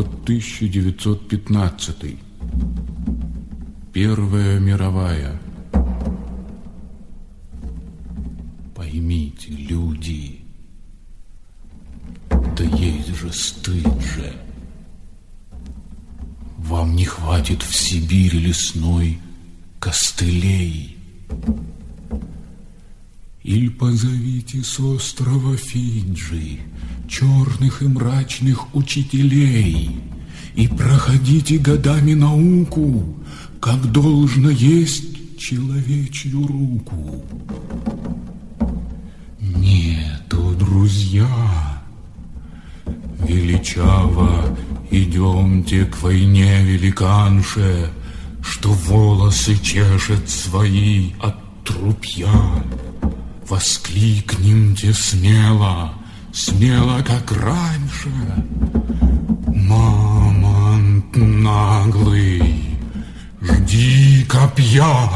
1915. Первая мировая. Поймите, люди, да есть же стыд же. Вам не хватит в Сибири лесной костылей. Или позовите с острова Фиджи черных и мрачных учителей и проходите годами науку, как должно есть человечью руку. Нету, друзья, величаво идемте к войне великанше, что волосы чешет свои от трупья. Воскликнемте смело, смело, как раньше. Мамонт наглый, жди копья.